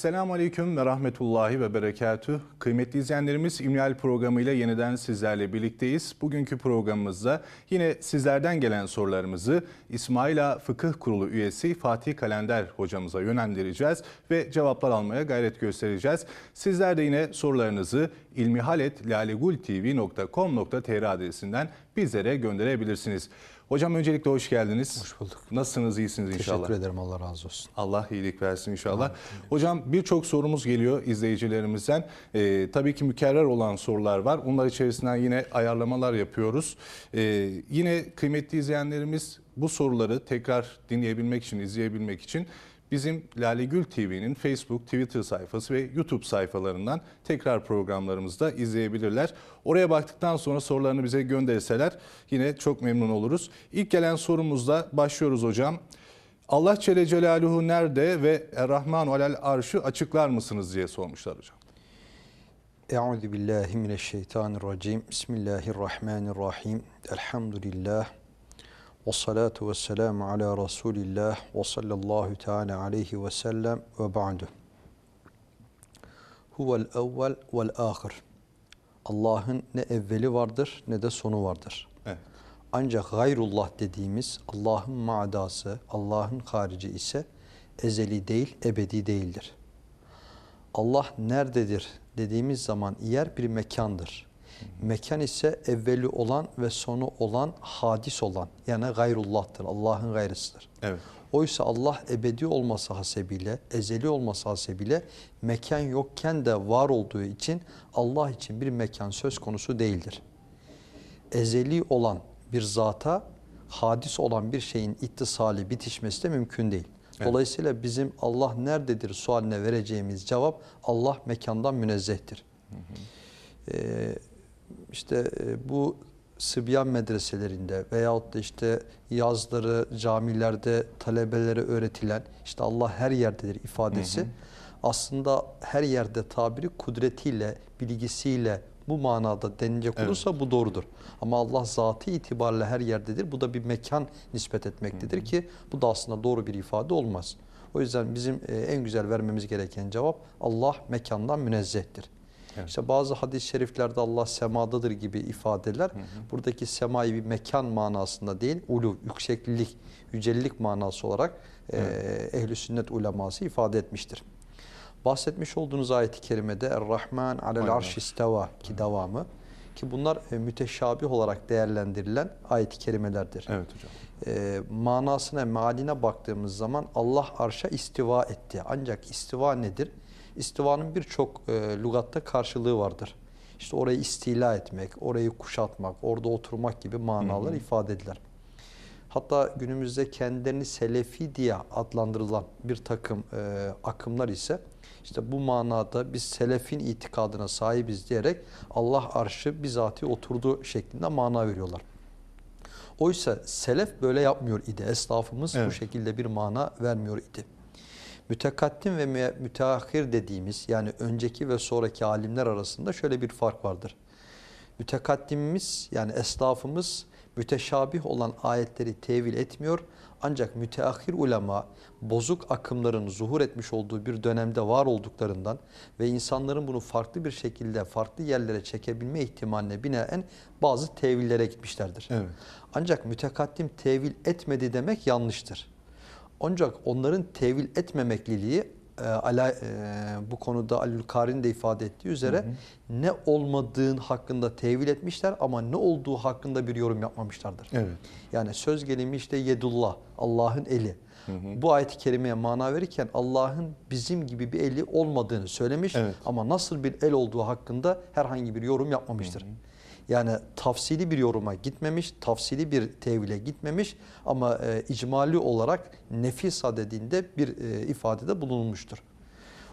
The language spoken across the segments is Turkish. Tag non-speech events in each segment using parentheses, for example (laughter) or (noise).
Esselamu Aleyküm ve Rahmetullahi ve Berekatüh. Kıymetli izleyenlerimiz İmlal programıyla yeniden sizlerle birlikteyiz. Bugünkü programımızda yine sizlerden gelen sorularımızı İsmaila Fıkıh Kurulu üyesi Fatih Kalender hocamıza yönlendireceğiz ve cevaplar almaya gayret göstereceğiz. Sizler de yine sorularınızı ilmihaletlalegultv.com.tr adresinden bizlere gönderebilirsiniz. Hocam öncelikle hoş geldiniz. Hoş bulduk. Nasılsınız, iyisiniz inşallah? Teşekkür ederim. Allah razı olsun. Allah iyilik versin inşallah. Hocam birçok sorumuz geliyor izleyicilerimizden. Ee, tabii ki mükerrer olan sorular var. Onlar içerisinden yine ayarlamalar yapıyoruz. Ee, yine kıymetli izleyenlerimiz bu soruları tekrar dinleyebilmek için, izleyebilmek için bizim Lale Gül TV'nin Facebook, Twitter sayfası ve YouTube sayfalarından tekrar programlarımızda izleyebilirler. Oraya baktıktan sonra sorularını bize gönderirseler yine çok memnun oluruz. İlk gelen sorumuzla başlıyoruz hocam. Allah Celle Celaluhu nerede ve Er-Rahmanu alel arşı açıklar mısınız diye sormuşlar hocam. Euzu billahi mineşşeytanirracim. Bismillahirrahmanirrahim. Elhamdülillah. Ve salatu ve selamu ala Resulillah ve sallallahu teala aleyhi ve sellem ve ba'du. Huvel evvel vel ahir. Allah'ın ne evveli vardır ne de sonu vardır. Evet. Ancak gayrullah dediğimiz Allah'ın maadası, Allah'ın harici ise ezeli değil, ebedi değildir. Allah nerededir dediğimiz zaman yer bir mekandır. Mekan ise evveli olan ve sonu olan, hadis olan yani gayrullah'tır, Allah'ın gayrısıdır. Evet. Oysa Allah ebedi olması hasebiyle, ezeli olması hasebiyle mekan yokken de var olduğu için Allah için bir mekan söz konusu değildir. Ezeli olan bir zata hadis olan bir şeyin ittisali, bitişmesi de mümkün değil. Dolayısıyla bizim Allah nerededir sualine vereceğimiz cevap Allah mekandan münezzehtir. Ee, işte e, bu Sıbyan medreselerinde veyahut da işte yazları camilerde talebelere öğretilen işte Allah her yerdedir ifadesi aslında her yerde tabiri kudretiyle, bilgisiyle bu manada denilecek Evet. olursa bu doğrudur. Ama Allah zatı itibariyle her yerdedir. Bu da bir mekan nispet etmektedir ki bu da aslında doğru bir ifade olmaz. O yüzden bizim e, en güzel vermemiz gereken cevap Allah mekandan münezzehtir. Evet. İşte bazı hadis-i şeriflerde Allah semadadır gibi ifadeler buradaki semayı bir mekan manasında değil, ulu, yükseklik, yücelilik manası olarak e, ehl-i sünnet uleması ifade etmiştir. Bahsetmiş olduğunuz ayet-i kerimede Er-Rahman alel Aynen. arş isteva ki devamı ki bunlar e, müteşabih olarak değerlendirilen ayet-i kerimelerdir. Evet hocam. E, manasına, mealine baktığımız zaman Allah arşa istiva etti. Ancak istiva nedir? İstivanın birçok e, lügatta karşılığı vardır. İşte orayı istila etmek, orayı kuşatmak, orada oturmak gibi manalar ifade edilir. Hatta günümüzde kendilerini selefi diye adlandırılan bir takım e, akımlar ise işte bu manada biz selefin itikadına sahibiz diyerek Allah arşı bizatihi oturdu şeklinde mana veriyorlar. Oysa selef böyle yapmıyor idi. Esnafımız bu Evet. şekilde bir mana vermiyor idi. Mütekaddim ve müteahhir dediğimiz yani önceki ve sonraki alimler arasında şöyle bir fark vardır. Mütekaddimimiz yani esnafımız müteşabih olan ayetleri tevil etmiyor. Ancak müteahhir ulema bozuk akımların zuhur etmiş olduğu bir dönemde var olduklarından ve insanların bunu farklı bir şekilde farklı yerlere çekebilme ihtimaline binaen bazı tevillere gitmişlerdir. Evet. Ancak mütekaddim tevil etmedi demek yanlıştır. Ancak onların tevil etmemekliliği e, ala, e, bu konuda Alül Karin de ifade ettiği üzere ne olmadığın hakkında tevil etmişler ama ne olduğu hakkında bir yorum yapmamışlardır. Evet. Yani söz gelimi işte yedullah, Allah'ın eli. Bu ayet-i kerimeye mana verirken Allah'ın bizim gibi bir eli olmadığını söylemiş Evet. ama nasıl bir el olduğu hakkında herhangi bir yorum yapmamıştır. Yani tafsili bir yoruma gitmemiş, tafsili bir tevhile gitmemiş ama e, icmali olarak nefisa dediğinde bir e, ifadede bulunmuştur.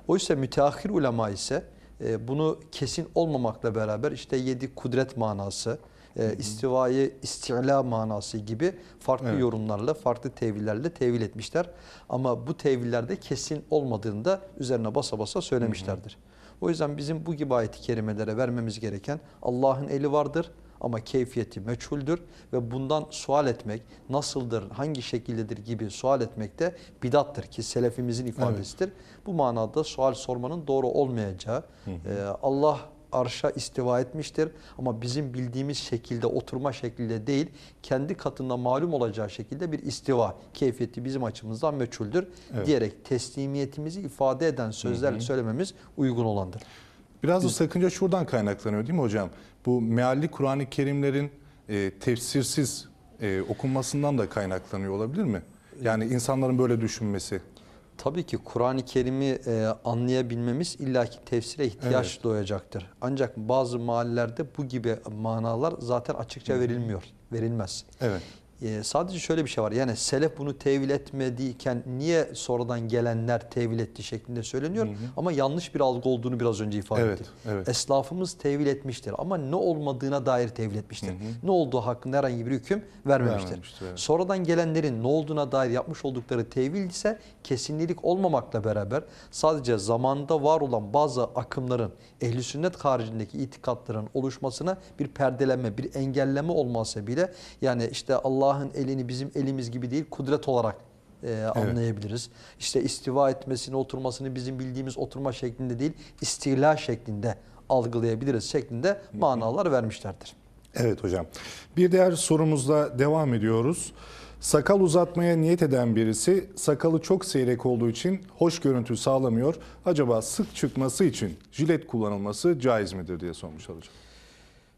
Oysa müteahhir ulema ise e, bunu kesin olmamakla beraber işte yedi kudret manası, e, istivayı istila manası gibi farklı Evet. yorumlarla, farklı tevillerle tevil etmişler. Ama bu tevillerde kesin olmadığını da üzerine basa basa söylemişlerdir. O yüzden bizim bu gibi ayet-i kerimelere vermemiz gereken Allah'ın eli vardır ama keyfiyeti meçhuldür ve bundan sual etmek nasıldır, hangi şekildedir gibi sual etmek de bidattır ki selefimizin ifadesidir. Bu manada sual sormanın doğru olmayacağı e, Allah arşa istiva etmiştir ama bizim bildiğimiz şekilde oturma şekilde değil kendi katında malum olacağı şekilde bir istiva keyfiyeti bizim açımızdan meçhuldür Evet. diyerek teslimiyetimizi ifade eden sözler söylememiz uygun olandır. Biraz da sakınca şuradan kaynaklanıyor değil mi hocam? Bu mealli Kur'an-ı Kerimlerin e, tefsirsiz e, okunmasından da kaynaklanıyor olabilir mi? Yani insanların böyle düşünmesi. Tabii ki Kur'an-ı Kerim'i e, anlayabilmemiz illaki tefsire ihtiyaç Evet. doğacaktır. Ancak bazı mahallelerde bu gibi manalar zaten açıkça verilmiyor, verilmez. Evet. E, sadece şöyle bir şey var. Yani selef bunu tevil etmediyken niye sonradan gelenler tevil etti şeklinde söyleniyor. Ama yanlış bir algı olduğunu biraz önce ifade Evet, ettim. evet. Eslafımız tevil etmiştir ama ne olmadığına dair tevil etmiştir. Ne olduğu hakkında herhangi bir hüküm vermemiştir. Vermemiştir, evet. Sonradan gelenlerin ne olduğuna dair yapmış oldukları tevil ise kesinlilik olmamakla beraber sadece zamanında var olan bazı akımların ehli sünnet haricindeki itikatların oluşmasına bir perdelenme, bir engelleme olmasa bile yani işte Allah'ın elini bizim elimiz gibi değil kudret olarak e, anlayabiliriz. İşte istiva etmesini, oturmasını bizim bildiğimiz oturma şeklinde değil, istila şeklinde algılayabiliriz şeklinde manalar vermişlerdir. Evet hocam. Bir diğer sorumuzla devam ediyoruz. Sakal uzatmaya niyet eden birisi sakalı çok seyrek olduğu için hoş görüntü sağlamıyor. Acaba sık çıkması için jilet kullanılması caiz midir diye sormuşlar hocam.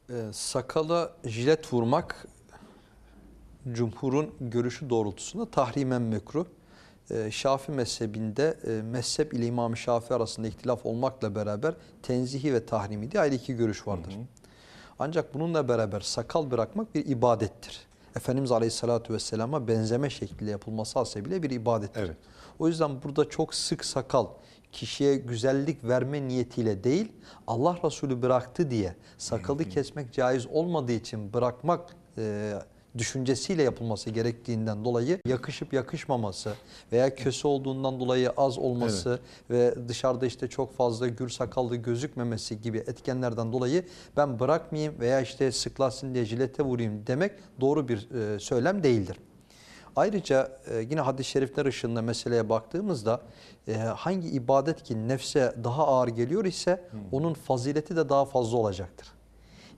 Ee, sakala jilet vurmak cumhurun görüşü doğrultusunda tahrimen mekruh. Ee, Şafi mezhebinde e, mezhep ile İmam Şafi arasında ihtilaf olmakla beraber tenzihi ve tahrimi diye ayrı iki görüş vardır. Ancak bununla beraber sakal bırakmak bir ibadettir. Efendimiz Aleyhisselatü Vesselam'a benzeme şekliyle yapılması hasebiyle bir ibadettir. Evet. O yüzden burada çok sık sakal kişiye güzellik verme niyetiyle değil Allah Resulü bıraktı diye sakalı kesmek caiz olmadığı için bırakmak e, düşüncesiyle yapılması gerektiğinden dolayı yakışıp yakışmaması veya köse olduğundan dolayı az olması ve dışarıda işte çok fazla gür sakallı gözükmemesi gibi etkenlerden dolayı ben bırakmayayım veya işte sıklasın diye jilete vurayım demek doğru bir e, söylem değildir. Ayrıca e, yine hadis-i şerifler ışığında meseleye baktığımızda e, hangi ibadet ki nefse daha ağır geliyor ise onun fazileti de daha fazla olacaktır.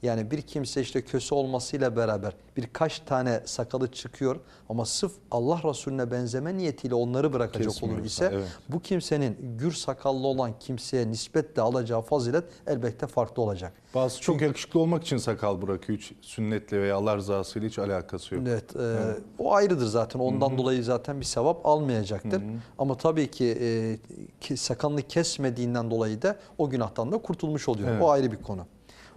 Yani bir kimse işte köse olmasıyla beraber birkaç tane sakalı çıkıyor ama sırf Allah Resulüne benzeme niyetiyle onları bırakacak olur Kesmiyorsa, ise evet. bu kimsenin gür sakallı olan kimseye nispetle alacağı fazilet elbette farklı olacak. Bazı çok yakışıklı olmak için sakal bırakıyor. Hiç sünnetle veya Allah rızasıyla hiç alakası yok. Evet, e, o ayrıdır zaten. Ondan dolayı zaten bir sevap almayacaktır. Ama tabii ki, e, ki sakalını kesmediğinden dolayı da o günahtan da kurtulmuş oluyor. Evet. O ayrı bir konu.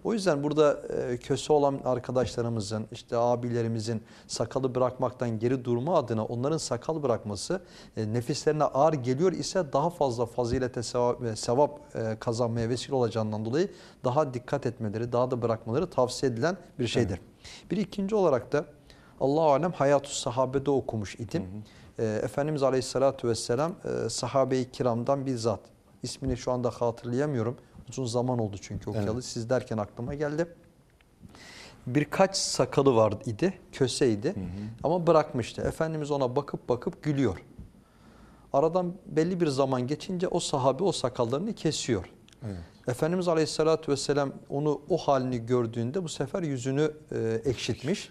O yüzden burada e, köse olan arkadaşlarımızın, işte abilerimizin sakalı bırakmaktan geri durma adına onların sakal bırakması e, nefislerine ağır geliyor ise daha fazla fazilete sevap, ve sevap e, kazanmaya vesile olacağından dolayı daha dikkat etmeleri, daha da bırakmaları tavsiye edilen bir şeydir. Bir ikinci olarak da Allah-u Alem Hayat-ı Sahabe'de okumuş idim. E, Efendimiz Aleyhisselatü Vesselam e, sahabe-i kiramdan bizzat ismini şu anda hatırlayamıyorum. Uzun zaman oldu çünkü okuyalı. Evet. Siz derken aklıma geldi. Birkaç sakalı vardı idi, köseydi ama bırakmıştı. Efendimiz ona bakıp bakıp gülüyor. Aradan belli bir zaman geçince o sahabe o sakallarını kesiyor. Evet. Efendimiz Aleyhisselatü Vesselam onu o halini gördüğünde bu sefer yüzünü e, ekşitmiş.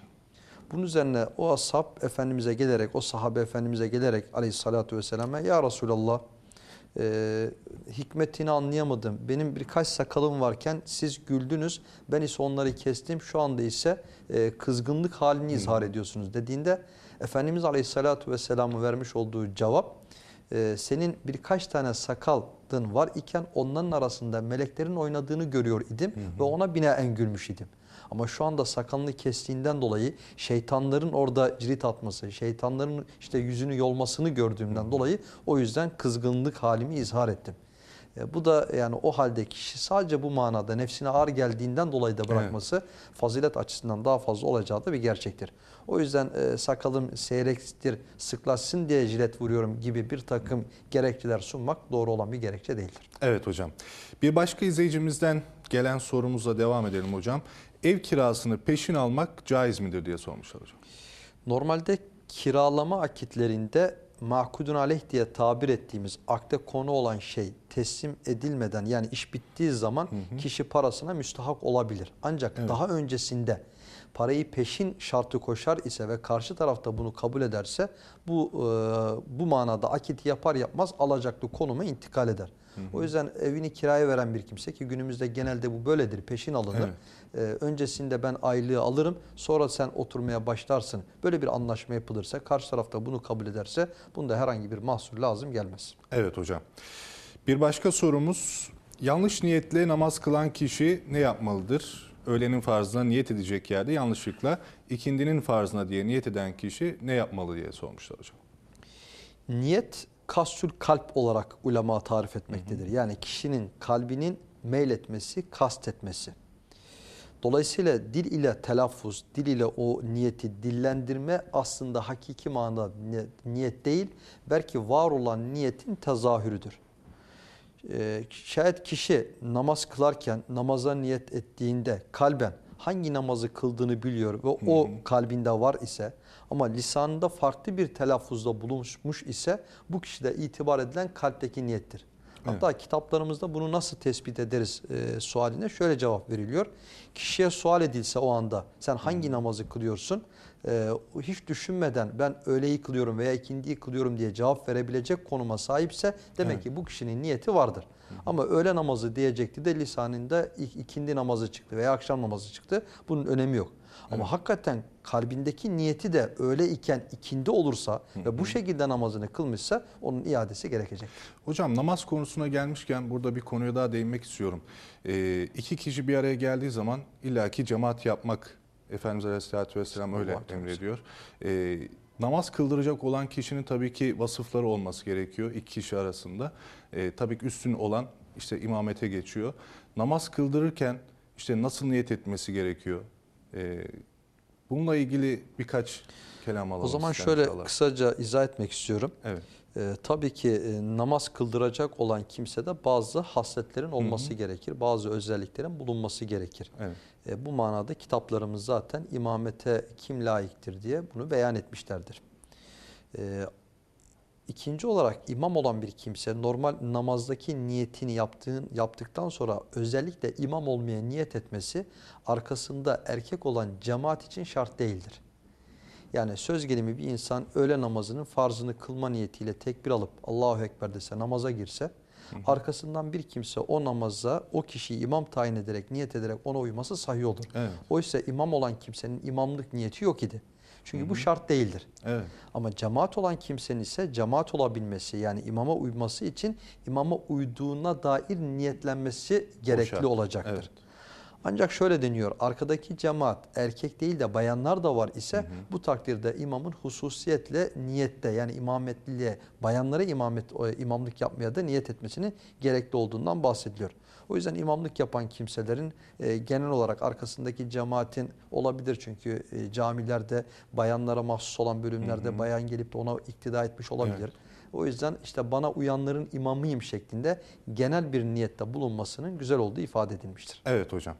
Bunun üzerine o ashab Efendimiz'e gelerek, o sahabe Efendimiz'e gelerek Aleyhisselatü Vesselam'a Ya Resulallah e, hikmetini anlayamadım. Benim birkaç sakalım varken siz güldünüz. Ben ise onları kestim. Şu anda ise e, kızgınlık halini izhar ediyorsunuz dediğinde Efendimiz Aleyhisselatü Vesselam'ın vermiş olduğu cevap e, senin birkaç tane sakaldın var iken onların arasında meleklerin oynadığını görüyor idim ve ona binaen gülmüş idim. Ama şu anda sakalını kestiğinden dolayı şeytanların orada cirit atması, şeytanların işte yüzünü yolmasını gördüğümden dolayı o yüzden kızgınlık halimi izhar ettim. E, bu da yani o halde kişi sadece bu manada nefsine ağır geldiğinden dolayı da bırakması fazilet açısından daha fazla olacağı da bir gerçektir. O yüzden e, sakalım seyrektir, sıklaşsın diye jilet vuruyorum gibi bir takım gerekçeler sunmak doğru olan bir gerekçe değildir. Evet hocam. Bir başka izleyicimizden gelen sorumuzla devam edelim hocam. Ev kirasını peşin almak caiz midir diye sormuşlar hocam. Normalde kiralama akitlerinde makudun aleyh diye tabir ettiğimiz akde konu olan şey teslim edilmeden yani iş bittiği zaman kişi parasına müstahak olabilir. Ancak Evet. daha öncesinde parayı peşin şartı koşar ise ve karşı tarafta bunu kabul ederse bu e, bu manada akiti yapar yapmaz alacaklı konuma intikal eder. O yüzden evini kiraya veren bir kimse ki günümüzde genelde bu böyledir peşin alınır. Evet. Ee, öncesinde ben aylığı alırım sonra sen oturmaya başlarsın. Böyle bir anlaşma yapılırsa karşı tarafta bunu kabul ederse bunda herhangi bir mahsur lazım gelmez. Evet hocam. Bir başka sorumuz yanlış niyetle namaz kılan kişi ne yapmalıdır? Öğlenin farzına niyet edecek yerde yanlışlıkla ikindinin farzına diye niyet eden kişi ne yapmalı diye sormuşlar hocam. Niyet kasül kalp olarak ulema tarif etmektedir. Yani kişinin kalbinin meyletmesi, kastetmesi. Dolayısıyla dil ile telaffuz, dil ile o niyeti dillendirme aslında hakiki manada ni- niyet değil, belki var olan niyetin tezahürüdür. Ee, şayet kişi namaz kılarken namaza niyet ettiğinde kalben hangi namazı kıldığını biliyor ve o kalbinde var ise ama lisanında farklı bir telaffuzda bulunmuş ise bu kişide itibar edilen kalpteki niyettir. Hatta kitaplarımızda bunu nasıl tespit ederiz e, sualine şöyle cevap veriliyor. Kişiye sual edilse o anda sen hangi namazı kılıyorsun? E, hiç düşünmeden ben öğleyi kılıyorum veya ikindiyi kılıyorum diye cevap verebilecek konuma sahipse demek Evet. ki bu kişinin niyeti vardır. Ama öğle namazı diyecekti de lisanında ik- ikindi namazı çıktı veya akşam namazı çıktı. Bunun önemi yok. Ama hakikaten kalbindeki niyeti de öğle iken ikindi olursa ve bu şekilde namazını kılmışsa onun iadesi gerekecek. Hocam namaz konusuna gelmişken burada bir konuya daha değinmek istiyorum. Ee, iki kişi bir araya geldiği zaman illaki cemaat yapmak Efendimiz Aleyhisselatü Vesselam öyle emrediyor. Ee, namaz kıldıracak olan kişinin tabii ki vasıfları olması gerekiyor iki kişi arasında. Ee, tabii ki üstün olan işte imamete geçiyor. Namaz kıldırırken işte nasıl niyet etmesi gerekiyor? Ee, bununla ilgili birkaç kelam alalım. O zaman şöyle inşallah. kısaca izah etmek istiyorum. Evet. Ee, tabii ki e, namaz kıldıracak olan kimsede bazı hasletlerin olması gerekir. Bazı özelliklerin bulunması gerekir. Evet. E, bu manada kitaplarımız zaten imamete kim layıktır diye bunu beyan etmişlerdir. E, ikinci olarak imam olan bir kimse normal namazdaki niyetini yaptığın, yaptıktan sonra özellikle imam olmaya niyet etmesi arkasında erkek olan cemaat için şart değildir. Yani söz gelimi bir insan öğle namazının farzını kılma niyetiyle tekbir alıp Allahu Ekber dese namaza girse arkasından bir kimse o namaza o kişiyi imam tayin ederek niyet ederek ona uyması sahih olur. Evet. Oysa imam olan kimsenin imamlık niyeti yok idi. Çünkü bu şart değildir. Evet. Ama cemaat olan kimsenin ise cemaat olabilmesi yani imama uyması için imama uyduğuna dair niyetlenmesi gerekli olacaktır. Evet. Ancak şöyle deniyor arkadaki cemaat erkek değil de bayanlar da var ise bu takdirde imamın hususiyetle niyette yani imametliliğe bayanlara imamet, e, imamlık yapmaya da niyet etmesinin gerekli olduğundan bahsediliyor. O yüzden imamlık yapan kimselerin e, genel olarak arkasındaki cemaatin olabilir çünkü e, camilerde bayanlara mahsus olan bölümlerde bayan gelip de ona iktida etmiş olabilir. Evet. O yüzden işte bana uyanların imamıyım şeklinde genel bir niyette bulunmasının güzel olduğu ifade edilmiştir. Evet hocam.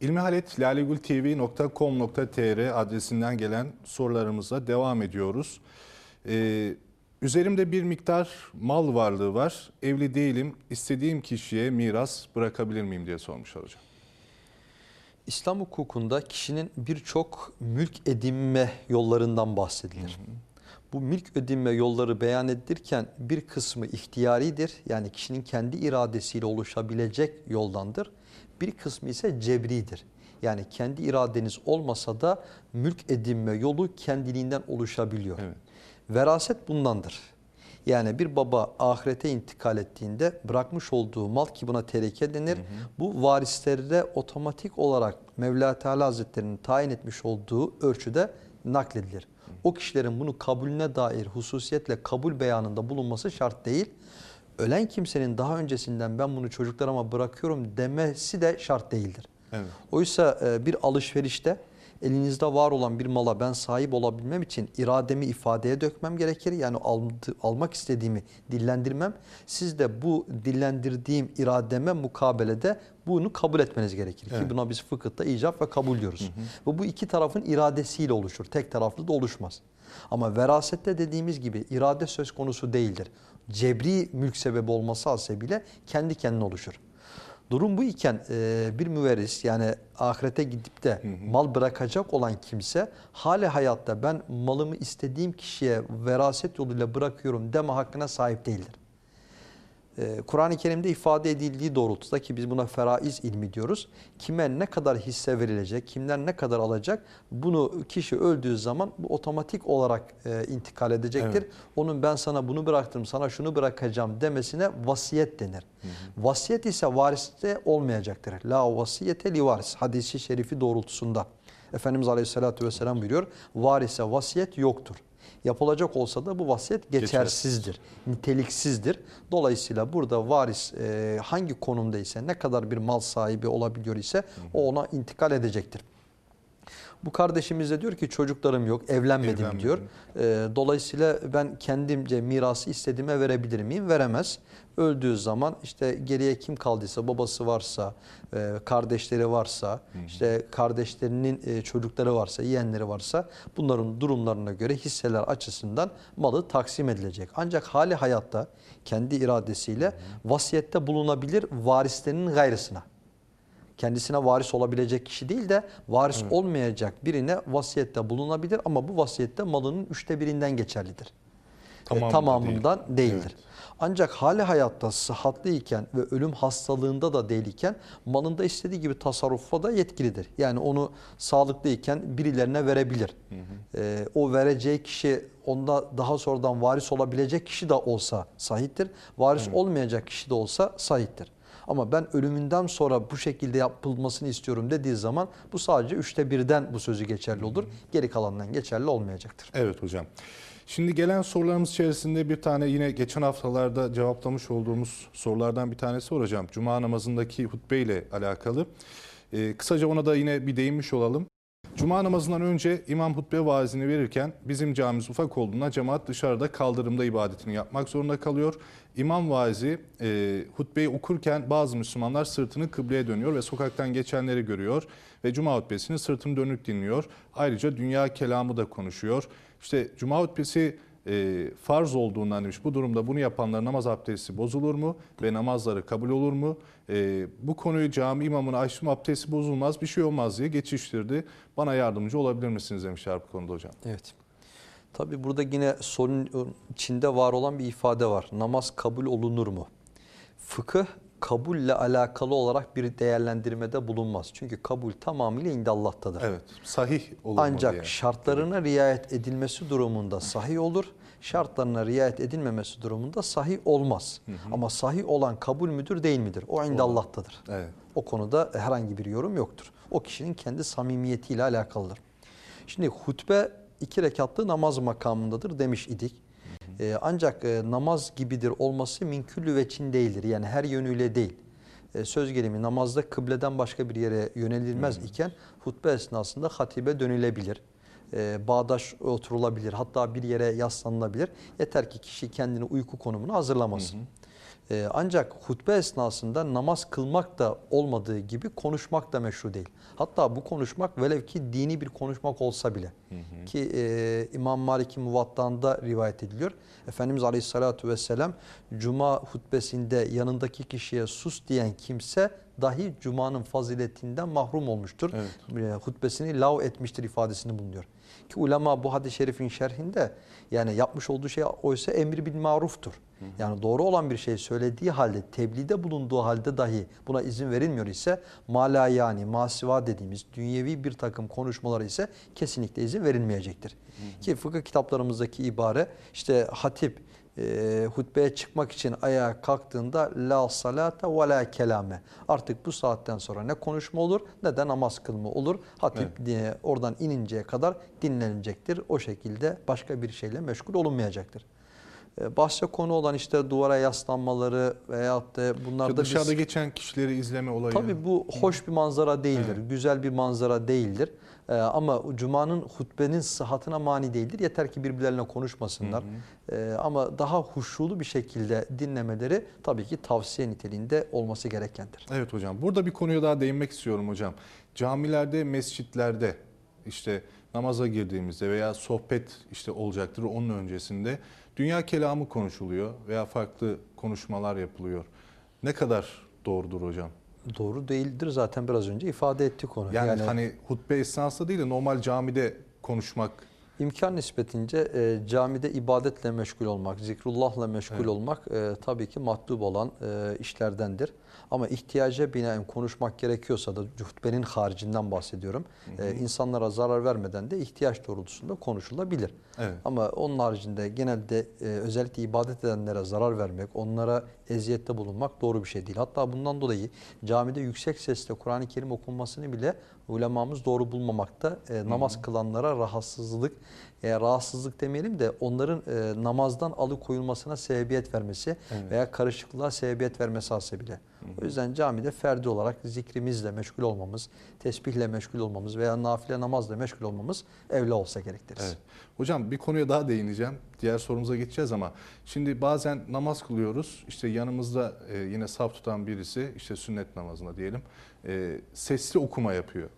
İlmihalet lalegultv.com.tr adresinden gelen sorularımıza devam ediyoruz. Ee, üzerimde bir miktar mal varlığı var. Evli değilim. İstediğim kişiye miras bırakabilir miyim diye sormuşlar hocam. İslam hukukunda kişinin birçok mülk edinme yollarından bahsedilir. Bu mülk edinme yolları beyan edilirken bir kısmı ihtiyaridir. Yani kişinin kendi iradesiyle oluşabilecek yoldandır. Bir kısmı ise cebridir. Yani kendi iradeniz olmasa da mülk edinme yolu kendiliğinden oluşabiliyor. Evet. Veraset bundandır. Yani bir baba ahirete intikal ettiğinde bırakmış olduğu mal ki buna tereke denir. Bu varislere otomatik olarak Mevla Teala Hazretleri'nin tayin etmiş olduğu ölçüde nakledilir. O kişilerin bunu kabulüne dair hususiyetle kabul beyanında bulunması şart değil. ölen kimsenin daha öncesinden ben bunu çocuklarıma bırakıyorum demesi de şart değildir. Evet. Oysa e, bir alışverişte elinizde var olan bir mala ben sahip olabilmem için irademi ifadeye dökmem gerekir. Yani aldı- almak istediğimi dillendirmem. Siz de bu dillendirdiğim irademe mukabelede bunu kabul etmeniz gerekir. Ki Evet. buna biz fıkıhta icap ve kabul diyoruz. Ve bu iki tarafın iradesiyle oluşur. Tek taraflı da oluşmaz. Ama verasette dediğimiz gibi irade söz konusu değildir. Cebri mülk sebebi olması hasebiyle kendi kendine oluşur. Durum bu iken e, bir müverris yani ahirete gidip de mal bırakacak olan kimse hali hayatta ben malımı istediğim kişiye veraset yoluyla bırakıyorum deme hakkına sahip değildir. Ee, Kur'an-ı Kerim'de ifade edildiği doğrultuda ki biz buna feraiz ilmi diyoruz. Kime ne kadar hisse verilecek, kimden ne kadar alacak bunu kişi öldüğü zaman bu otomatik olarak e, intikal edecektir. Evet. Onun ben sana bunu bıraktım, sana şunu bırakacağım demesine vasiyet denir. Vasiyet ise variste olmayacaktır. La vasiyete li varis hadisi şerifi doğrultusunda. Efendimiz Aleyhisselatü Vesselam buyuruyor, varise vasiyet yoktur. Yapılacak olsa da bu vasiyet geçersizdir, niteliksizdir. Dolayısıyla burada varis e, hangi konumdaysa, ne kadar bir mal sahibi olabiliyor ise o ona intikal edecektir. Bu kardeşimiz de diyor ki çocuklarım yok, evlenmedim Evlenmedim. diyor. Ee, dolayısıyla ben kendimce mirası istediğime verebilir miyim? Veremez. Öldüğü zaman işte geriye kim kaldıysa, babası varsa, e, kardeşleri varsa, işte kardeşlerinin e, çocukları varsa, yeğenleri varsa bunların durumlarına göre hisseler açısından malı taksim edilecek. Ancak hali hayatta kendi iradesiyle vasiyette bulunabilir varislerinin gayrısına kendisine varis olabilecek kişi değil de varis olmayacak birine vasiyette bulunabilir ama bu vasiyette malının üçte birinden geçerlidir. E, Tamamı da tamamından değil. değildir. Ancak hali hayatta sıhhatliyken ve ölüm hastalığında da değilken malında istediği gibi tasarrufa da yetkilidir. Yani onu sağlıklıyken birilerine verebilir. E, o vereceği kişi onda daha sonradan varis olabilecek kişi de olsa sahiptir. Varis olmayacak kişi de olsa sahiptir. Ama ben ölümünden sonra bu şekilde yapılmasını istiyorum dediği zaman bu sadece üçte birden bu sözü geçerli olur. Geri kalandan geçerli olmayacaktır. Evet hocam. Şimdi gelen sorularımız içerisinde bir tane yine geçen haftalarda cevaplamış olduğumuz sorulardan bir tanesi hocam. Cuma namazındaki hutbe ile alakalı. Ee, kısaca ona da yine bir değinmiş olalım. Cuma namazından önce imam hutbe vaazini verirken bizim camimiz ufak olduğuna cemaat dışarıda kaldırımda ibadetini yapmak zorunda kalıyor. İmam vaizi e, hutbeyi okurken bazı Müslümanlar sırtını kıbleye dönüyor ve sokaktan geçenleri görüyor ve cuma hutbesini sırtını dönük dinliyor. Ayrıca dünya kelamı da konuşuyor. İşte cuma hutbesi e, farz olduğundan demiş. Bu durumda bunu yapanların namaz abdesti bozulur mu ve namazları kabul olur mu? E, bu konuyu cami imamına açtım abdesti bozulmaz bir şey olmaz diye geçiştirdi. Bana yardımcı olabilir misiniz demişler bu konuda hocam. Evet. Tabi burada yine sorun içinde var olan bir ifade var. Namaz kabul olunur mu? Fıkıh kabulle alakalı olarak bir değerlendirmede bulunmaz. Çünkü kabul tamamıyla indi Allah'tadır. Evet sahih olur Ancak diye. şartlarına riayet edilmesi durumunda sahih olur. Şartlarına riayet edilmemesi durumunda sahih olmaz. Ama sahih olan kabul müdür değil midir? O indi Allah'tadır. Evet. O konuda herhangi bir yorum yoktur. O kişinin kendi samimiyetiyle alakalıdır. Şimdi hutbe iki rekatlı namaz makamındadır demiş idik. Ee, ancak e, namaz gibidir olması minküllü veçin değildir. Yani her yönüyle değil. E, söz gelimi namazda kıbleden başka bir yere yönelilmez iken hutbe esnasında hatibe dönülebilir. E, bağdaş oturulabilir. Hatta bir yere yaslanılabilir. Yeter ki kişi kendini uyku konumuna hazırlamasın. Ee, ancak hutbe esnasında namaz kılmak da olmadığı gibi konuşmak da meşru değil. Hatta bu konuşmak velev ki dini bir konuşmak olsa bile. Ki e, İmam Malik'in muvattağında rivayet ediliyor. Efendimiz Aleyhisselatü Vesselam Cuma hutbesinde yanındaki kişiye sus diyen kimse dahi Cuma'nın faziletinden mahrum olmuştur. E, hutbesini lav etmiştir ifadesini bulunuyor. Ki ulema bu hadis-i şerifin şerhinde yani yapmış olduğu şey oysa emir bil maruftur. Yani doğru olan bir şey söylediği halde, tebliğde bulunduğu halde dahi buna izin verilmiyor ise mala yani masiva dediğimiz dünyevi bir takım konuşmaları ise kesinlikle izin verilmeyecektir. Ki fıkıh kitaplarımızdaki ibare işte hatip e, hutbeye çıkmak için ayağa kalktığında la salate ve la kelame. Artık bu saatten sonra ne konuşma olur ne de namaz kılma olur. Hatip e, oradan ininceye kadar dinlenecektir. O şekilde başka bir şeyle meşgul olunmayacaktır. E, bahse konu olan işte duvara yaslanmaları veyahut da bunlarda biz- Dışarıda geçen kişileri izleme olayı. Tabii bu hoş bir manzara değildir, güzel bir manzara değildir. Ee, ama Cuma'nın hutbenin sıhhatine mani değildir. Yeter ki birbirlerine konuşmasınlar. Ee, ama daha huşulu bir şekilde dinlemeleri tabii ki tavsiye niteliğinde olması gerekendir. Evet hocam. Burada bir konuya daha değinmek istiyorum hocam. Camilerde, mescitlerde işte namaza girdiğimizde veya sohbet işte olacaktır onun öncesinde dünya kelamı konuşuluyor veya farklı konuşmalar yapılıyor. Ne kadar doğrudur hocam? Doğru değildir zaten biraz önce ifade ettik onu. Yani, hani hutbe esnasında değil de normal camide konuşmak İmkan nispetince e, camide ibadetle meşgul olmak, zikrullahla meşgul Evet. olmak e, tabii ki matlub olan e, işlerdendir. Ama ihtiyaca binaen konuşmak gerekiyorsa da hutbenin haricinden bahsediyorum. E, insanlara zarar vermeden de ihtiyaç doğrultusunda konuşulabilir. Evet. Ama onun haricinde genelde e, özellikle ibadet edenlere zarar vermek, onlara eziyette bulunmak doğru bir şey değil. Hatta bundan dolayı camide yüksek sesle Kur'an-ı Kerim okunmasını bile ulemamız doğru bulmamakta. E, namaz kılanlara rahatsızlık, e, rahatsızlık demeyelim de onların e, namazdan alıkoyulmasına sebebiyet vermesi veya karışıklığa sebebiyet vermesi hasebiyle. O yüzden camide ferdi olarak zikrimizle meşgul olmamız, tesbihle meşgul olmamız veya nafile namazla meşgul olmamız evla olsa gerektirir. Evet. Hocam bir konuya daha değineceğim. Diğer sorumuza geçeceğiz ama şimdi bazen namaz kılıyoruz. İşte yanımızda e, yine saf tutan birisi işte sünnet namazına diyelim e, sesli okuma yapıyor.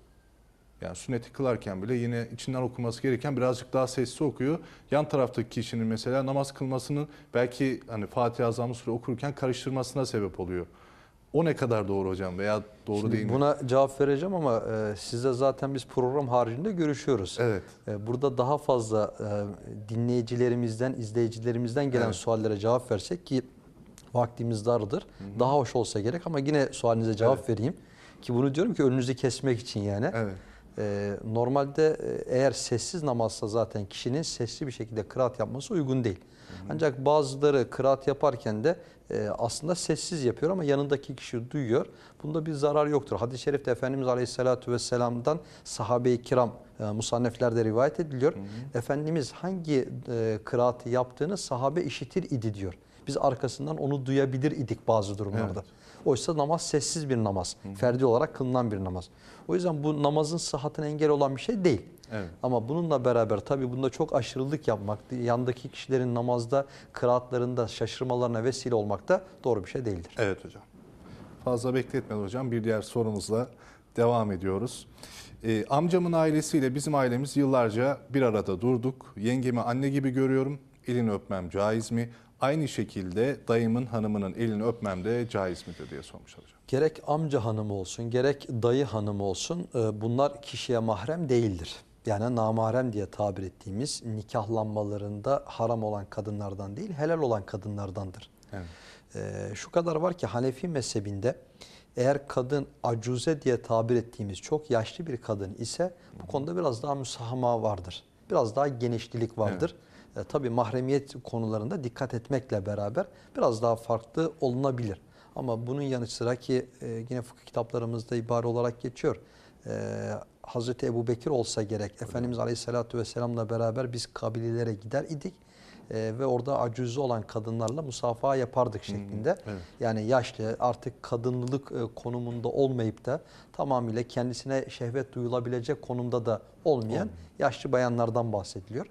Yani sünneti kılarken bile yine içinden okuması gereken birazcık daha sesli okuyor. Yan taraftaki kişinin mesela namaz kılmasının belki hani Fatiha Azam Sure okurken karıştırmasına sebep oluyor. O ne kadar doğru hocam veya doğru Şimdi değil mi? buna cevap vereceğim ama e, sizle zaten biz program haricinde görüşüyoruz. Evet. E, burada daha fazla e, dinleyicilerimizden, izleyicilerimizden gelen Evet. suallere cevap versek ki vaktimiz dardır. Daha hoş olsa gerek ama yine sualinize cevap Evet. vereyim. Ki bunu diyorum ki önünüzü kesmek için yani. Evet. E, normalde eğer sessiz namazsa zaten kişinin sesli bir şekilde kıraat yapması uygun değil. Ancak bazıları kıraat yaparken de e, aslında sessiz yapıyor ama yanındaki kişi duyuyor. Bunda bir zarar yoktur. Hadis-i şerifte Efendimiz Aleyhisselatü Vesselam'dan sahabe-i kiram e, musanneflerde rivayet ediliyor. Efendimiz hangi e, kıraatı yaptığını sahabe işitir idi diyor. Biz arkasından onu duyabilir idik bazı durumlarda. Evet. Oysa namaz sessiz bir namaz. Ferdi olarak kılınan bir namaz. O yüzden bu namazın sıhhatine engel olan bir şey değil. Evet. Ama bununla beraber tabii bunda çok aşırılık yapmak, yandaki kişilerin namazda, kıraatlarında şaşırmalarına vesile olmak da doğru bir şey değildir. Evet hocam. Fazla bekletmeden hocam bir diğer sorumuzla devam ediyoruz. Ee, amcamın ailesiyle bizim ailemiz yıllarca bir arada durduk. Yengemi anne gibi görüyorum. Elini öpmem caiz mi? Aynı şekilde dayımın hanımının elini öpmem de caiz midir diye sormuş hocam. Gerek amca hanımı olsun, gerek dayı hanımı olsun e, bunlar kişiye mahrem değildir. Yani namahrem diye tabir ettiğimiz nikahlanmalarında haram olan kadınlardan değil, helal olan kadınlardandır. Evet. Ee, şu kadar var ki Hanefi mezhebinde eğer kadın acuze diye tabir ettiğimiz çok yaşlı bir kadın ise bu konuda biraz daha müsahama vardır. Biraz daha genişlilik vardır. E, tabii mahremiyet konularında dikkat etmekle beraber biraz daha farklı olunabilir. Ama bunun yanı sıra ki e, yine fıkıh kitaplarımızda ibare olarak geçiyor. E, Hazreti Ebu Bekir olsa gerek Efendimiz Aleyhisselatü Vesselam'la beraber biz kabilelere gider idik. E, ve orada acüzü olan kadınlarla musafaha yapardık şeklinde. evet. Yani yaşlı artık kadınlılık e, konumunda olmayıp da tamamıyla kendisine şehvet duyulabilecek konumda da olmayan yaşlı bayanlardan bahsediliyor.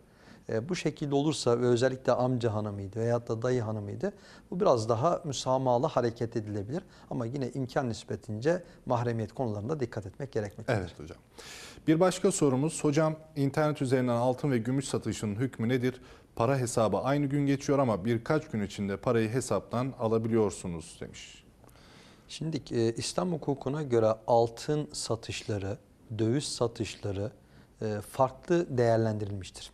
E, bu şekilde olursa ve özellikle amca hanımıydı veyahut da dayı hanımıydı bu biraz daha müsamahalı hareket edilebilir. Ama yine imkan nispetince mahremiyet konularında dikkat etmek gerekmektedir. Evet hocam. Bir başka sorumuz hocam internet üzerinden altın ve gümüş satışının hükmü nedir? Para hesabı aynı gün geçiyor ama birkaç gün içinde parayı hesaptan alabiliyorsunuz demiş. Şimdi e, İslam hukukuna göre altın satışları, döviz satışları e, farklı değerlendirilmiştir.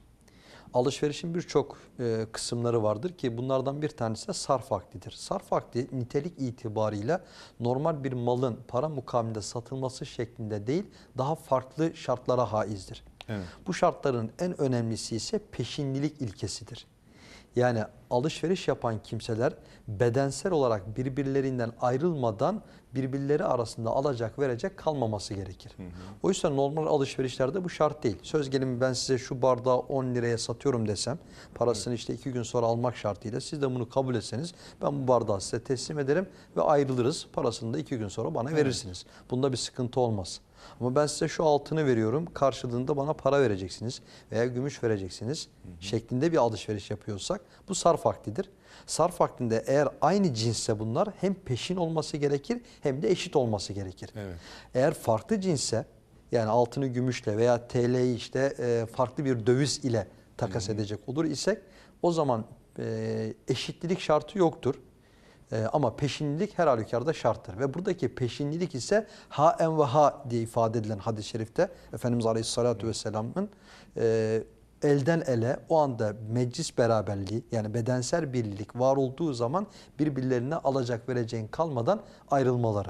Alışverişin birçok e, kısımları vardır ki bunlardan bir tanesi de sarf akdidir. Sarf akdi nitelik itibarıyla normal bir malın para mukabilinde satılması şeklinde değil daha farklı şartlara haizdir. Evet. Bu şartların en önemlisi ise peşinlilik ilkesidir. Yani alışveriş yapan kimseler bedensel olarak birbirlerinden ayrılmadan birbirleri arasında alacak verecek kalmaması gerekir. O yüzden normal alışverişlerde bu şart değil. Söz gelimi ben size şu bardağı 10 liraya satıyorum desem parasını işte 2 gün sonra almak şartıyla siz de bunu kabul etseniz ben bu bardağı size teslim ederim ve ayrılırız. Parasını da 2 gün sonra bana verirsiniz. Bunda bir sıkıntı olmaz. Ama ben size şu altını veriyorum, karşılığında bana para vereceksiniz veya gümüş vereceksiniz şeklinde bir alışveriş yapıyorsak bu sarf akdidir. Sarf akdinde eğer aynı cinsse bunlar hem peşin olması gerekir hem de eşit olması gerekir. Evet. Eğer farklı cinsse yani altını gümüşle veya TL'yi işte e, farklı bir döviz ile takas edecek olur isek o zaman e, eşitlilik şartı yoktur. E, ama peşinlilik her halükarda şarttır. Ve buradaki peşinlilik ise ha en ve ha diye ifade edilen hadis-i şerifte Efendimiz Aleyhisselatü Vesselam'ın e, elden ele o anda meclis beraberliği yani bedensel birlik var olduğu zaman birbirlerine alacak vereceğin kalmadan ayrılmaları.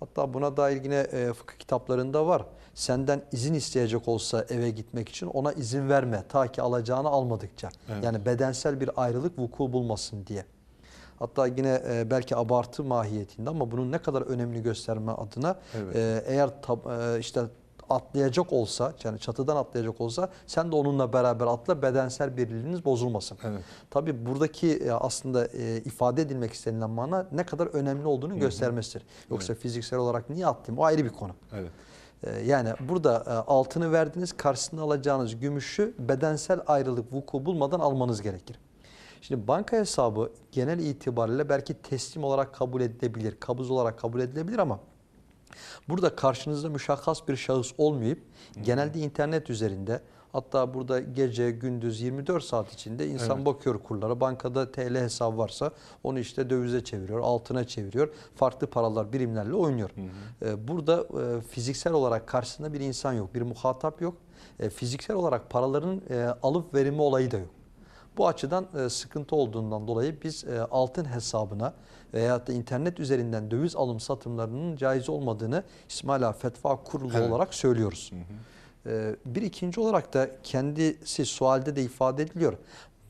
Hatta buna dair yine e, fıkıh kitaplarında var. Senden izin isteyecek olsa eve gitmek için ona izin verme ta ki alacağını almadıkça. Evet. Yani bedensel bir ayrılık vuku bulmasın diye. Hatta yine e, belki abartı mahiyetinde ama bunun ne kadar önemli gösterme adına Evet. e, eğer tab- e, işte atlayacak olsa yani çatıdan atlayacak olsa sen de onunla beraber atla bedensel birliğiniz bozulmasın. Evet. Tabii buradaki e, aslında e, ifade edilmek istenilen mana ne kadar önemli olduğunu göstermesidir. Yoksa fiziksel olarak niye atlayayım o ayrı bir konu. Evet. E, Yani burada altını verdiniz karşısında alacağınız gümüşü bedensel ayrılık vuku bulmadan almanız gerekir. Şimdi banka hesabı genel itibariyle belki teslim olarak kabul edilebilir, kabuz olarak kabul edilebilir ama burada karşınızda müşahhas bir şahıs olmayıp genelde internet üzerinde hatta burada gece gündüz 24 saat içinde insan Evet. bakıyor kurlara. Bankada TL hesabı varsa onu işte dövize çeviriyor, altına çeviriyor. Farklı paralar birimlerle oynuyor. Ee, Burada e, fiziksel olarak karşısında bir insan yok, bir muhatap yok. E, Fiziksel olarak paraların e, alıp verimi olayı da yok. Bu açıdan e, sıkıntı olduğundan dolayı biz e, altın hesabına veyahut da internet üzerinden döviz alım satımlarının caiz olmadığını İsmaila Fetva Kurulu Evet. olarak söylüyoruz. E, bir ikinci olarak da kendisi sualde de ifade ediliyor.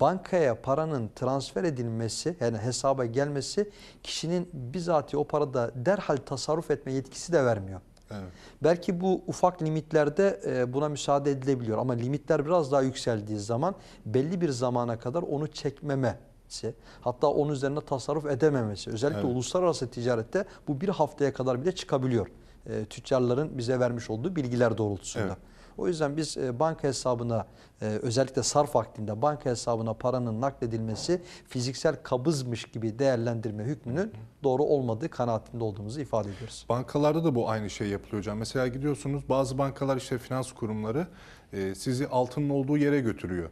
Bankaya paranın transfer edilmesi yani hesaba gelmesi kişinin bizatihi o parada derhal tasarruf etme yetkisi de vermiyor. Evet. Belki bu ufak limitlerde e, buna müsaade edilebiliyor ama limitler biraz daha yükseldiği zaman belli bir zamana kadar onu çekmemesi hatta onun üzerine tasarruf edememesi özellikle Evet. uluslararası ticarette bu bir haftaya kadar bile çıkabiliyor. E, tüccarların bize vermiş olduğu bilgiler doğrultusunda. Evet. O yüzden biz e, banka hesabına e, özellikle sarf vaktinde banka hesabına paranın nakledilmesi fiziksel kabızmış gibi değerlendirme hükmünün doğru olmadığı kanaatinde olduğumuzu ifade ediyoruz. Bankalarda da bu aynı şey yapılıyor hocam. Mesela gidiyorsunuz bazı bankalar işte finans kurumları e, sizi altının olduğu yere götürüyor.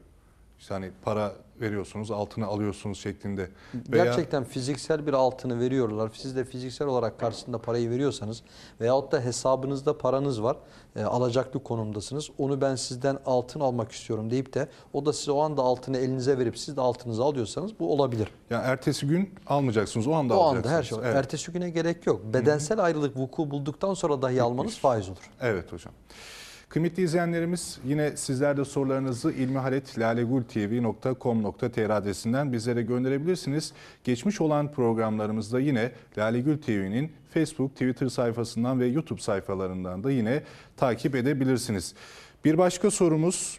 İşte hani para veriyorsunuz altını alıyorsunuz şeklinde. Veya- Gerçekten fiziksel bir altını veriyorlar. Siz de fiziksel olarak karşısında parayı veriyorsanız veyahut da hesabınızda paranız var, e, alacaklı konumdasınız. Onu ben sizden altın almak istiyorum deyip de o da size o anda altını elinize verip siz de altınızı alıyorsanız bu olabilir. Yani ertesi gün almayacaksınız o anda O anda alacaksınız. her şey. Evet. Ertesi güne gerek yok. Bedensel ayrılık vuku bulduktan sonra dahi almanız faiz olur. Evet hocam. Kıymetli izleyenlerimiz yine sizler de sorularınızı ilmihaletlalegultv.com.tr adresinden bizlere gönderebilirsiniz. Geçmiş olan programlarımızda yine Lalegül TV'nin Facebook, Twitter sayfasından ve YouTube sayfalarından da yine takip edebilirsiniz. Bir başka sorumuz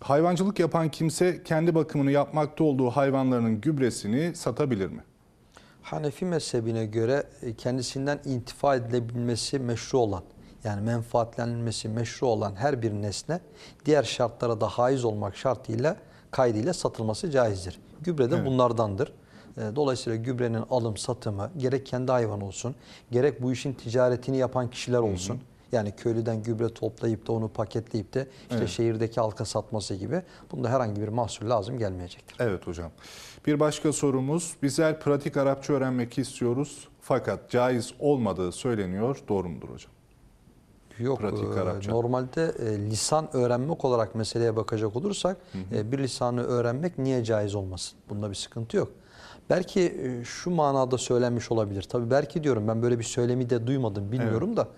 hayvancılık yapan kimse kendi bakımını yapmakta olduğu hayvanlarının gübresini satabilir mi? Hanefi mezhebine göre e, kendisinden intifa edilebilmesi meşru olan yani menfaatlenilmesi meşru olan her bir nesne diğer şartlara da haiz olmak şartıyla kaydıyla satılması caizdir. Gübre de Evet. bunlardandır. E, Dolayısıyla gübrenin alım satımı gerek kendi hayvan olsun gerek bu işin ticaretini yapan kişiler olsun. Yani köylüden gübre toplayıp da onu paketleyip de işte Evet. şehirdeki halka satması gibi bunda herhangi bir mahsul lazım gelmeyecektir. Evet hocam. Bir başka sorumuz bizler pratik Arapça öğrenmek istiyoruz fakat caiz olmadığı söyleniyor. Doğru mudur hocam? Yok Pratik Arapça. normalde e, lisan öğrenmek olarak meseleye bakacak olursak e, bir lisanı öğrenmek niye caiz olmasın? Bunda bir sıkıntı yok. Belki e, şu manada söylenmiş olabilir. Tabii belki diyorum ben böyle bir söylemi de duymadım bilmiyorum da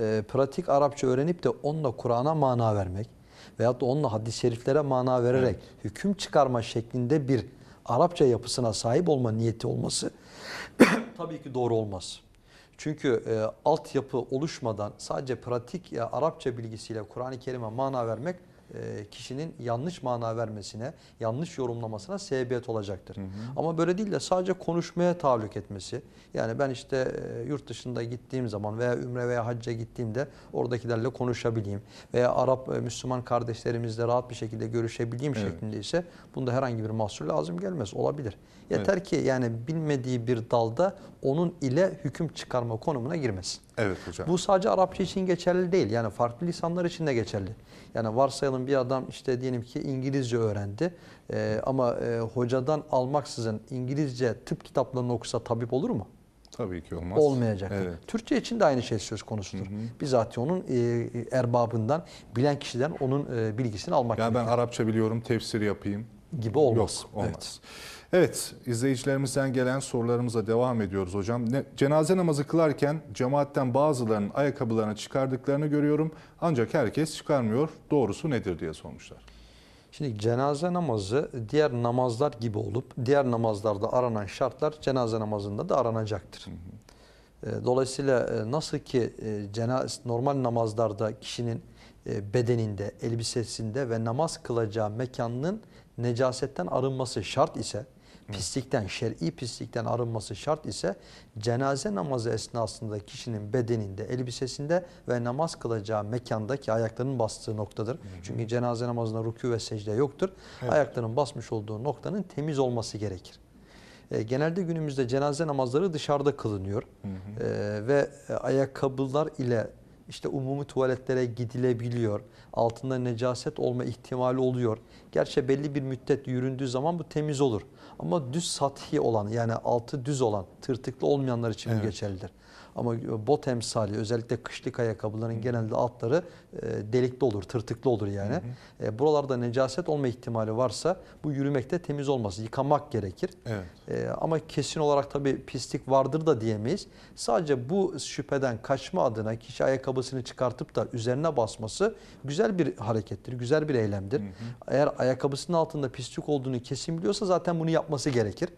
e, pratik Arapça öğrenip de onunla Kur'an'a mana vermek veyahut da onunla hadis-i şeriflere mana vererek hüküm çıkarma şeklinde bir Arapça yapısına sahip olma niyeti olması (clears throat) tabii ki doğru olmaz. Çünkü e, altyapı oluşmadan sadece pratik ya Arapça bilgisiyle Kur'an-ı Kerim'e mana vermek e, kişinin yanlış mana vermesine, yanlış yorumlamasına sebebiyet olacaktır. Ama böyle değil de sadece konuşmaya tahallük etmesi. Yani ben işte e, yurt dışında gittiğim zaman veya ümre veya hacca gittiğimde oradakilerle konuşabileyim veya Arap e, Müslüman kardeşlerimizle rahat bir şekilde görüşebileyim Evet. şeklinde ise bunda herhangi bir mahsur lazım gelmez. Olabilir. Yeter ki yani bilmediği bir dalda onun ile hüküm çıkarma konumuna girmesin. Evet hocam. Bu sadece Arapça için geçerli değil. Yani farklı lisanlar için de geçerli. Yani varsayalım bir adam işte diyelim ki İngilizce öğrendi. Ee, ama e, hocadan almaksızın İngilizce tıp kitaplarını okusa tabip olur mu? Tabii ki olmaz. Olmayacaktır. Evet. Türkçe için de aynı şey söz konusudur. Bizatihi onun e, erbabından, bilen kişiden onun e, bilgisini almak Yani ben. Arapça biliyorum, tefsir yapayım. gibi olmaz. Yok, olmaz. Evet. Evet. izleyicilerimizden gelen sorularımıza devam ediyoruz hocam. Ne, cenaze namazı kılarken cemaatten bazılarının ayakkabılarını çıkardıklarını görüyorum. Ancak herkes çıkarmıyor. Doğrusu nedir diye sormuşlar. Şimdi cenaze namazı diğer namazlar gibi olup diğer namazlarda aranan şartlar cenaze namazında da aranacaktır. E, Dolayısıyla e, nasıl ki e, cenaze normal namazlarda kişinin e, bedeninde, elbisesinde ve namaz kılacağı mekanının necasetten arınması şart ise, pislikten, şer'i pislikten arınması şart ise cenaze namazı esnasında kişinin bedeninde, elbisesinde ve namaz kılacağı mekandaki ayaklarının bastığı noktadır. Çünkü cenaze namazında rükû ve secde yoktur. Ayaklarının basmış olduğu noktanın temiz olması gerekir. E, genelde günümüzde cenaze namazları dışarıda kılınıyor. E, ve e, ayakkabılar ile işte umumi tuvaletlere gidilebiliyor. Altında necaset olma ihtimali oluyor. Gerçi belli bir müddet yüründüğü zaman bu temiz olur. Ama düz sathi olan yani altı düz olan tırtıklı olmayanlar için Evet. geçerlidir. Ama bot emsali özellikle kışlık ayakkabıların genelde altları e, delikli olur, tırtıklı olur yani. E, buralarda necaset olma ihtimali varsa bu yürümekte temiz olması, yıkamak gerekir. Evet. E, ama kesin olarak tabii pislik vardır da diyemeyiz. Sadece bu şüpheden kaçma adına kişi ayakkabısını çıkartıp da üzerine basması güzel bir harekettir, güzel bir eylemdir. Eğer ayakkabısının altında pislik olduğunu kesin biliyorsa zaten bunu yapması gerekir.